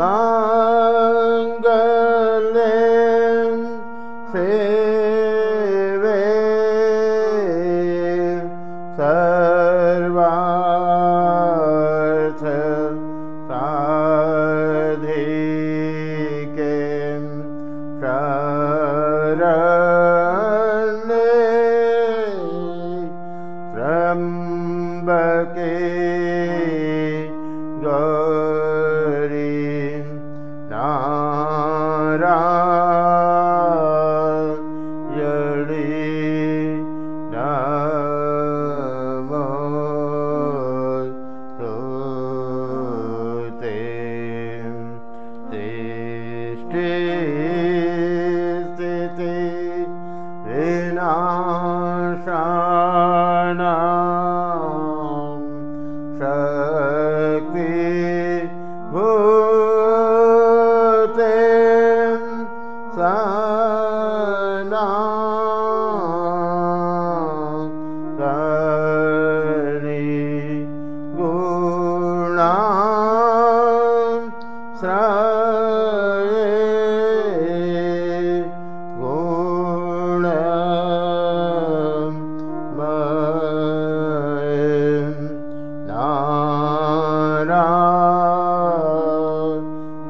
माङ्गल्यं सेवे सर्वार्थ सधिके शरी शम्बके शक्ति भूते सरणी गुणा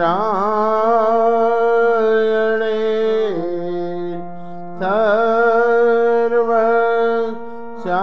राणे सर्व श्या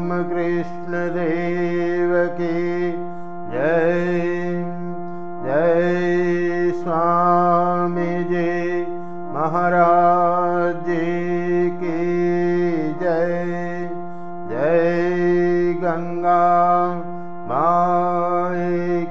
कृष्णदे जय जय स्वामी जी महाराज जी की जय। जय गङ्गा माई